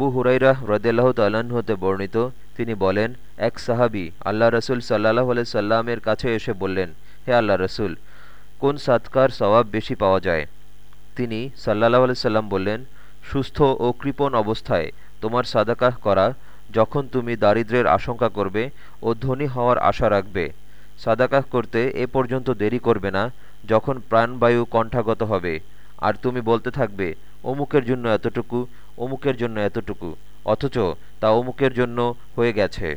আবু হুরাইরা রদেলাহ হতে বর্ণিত, তিনি বলেন, এক সাহাবি আল্লাহ রসুল সাল্লাহ সাল্লামের কাছে এসে বললেন, হে আল্লাহ রসুল, কোন সাদকার সওয়াব বেশি পাওয়া যায়? তিনি সাল্লাহ সাল্লাম বললেন, সুস্থ ও কৃপণ অবস্থায় তোমার সাদাকাহ করা যখন তুমি দারিদ্রের আশঙ্কা করবে ও ধনী হওয়ার আশা রাখবে সাদাকাহ করতে এ পর্যন্ত দেরি করবে না যখন প্রাণবায়ু কণ্ঠাগত হবে, আর তুমি বলতে থাকবে, অমুকের জন্য এতটুকু অমুকের জন্য এতটুকু অথচ তা অমুকের জন্য হয়ে গেছে।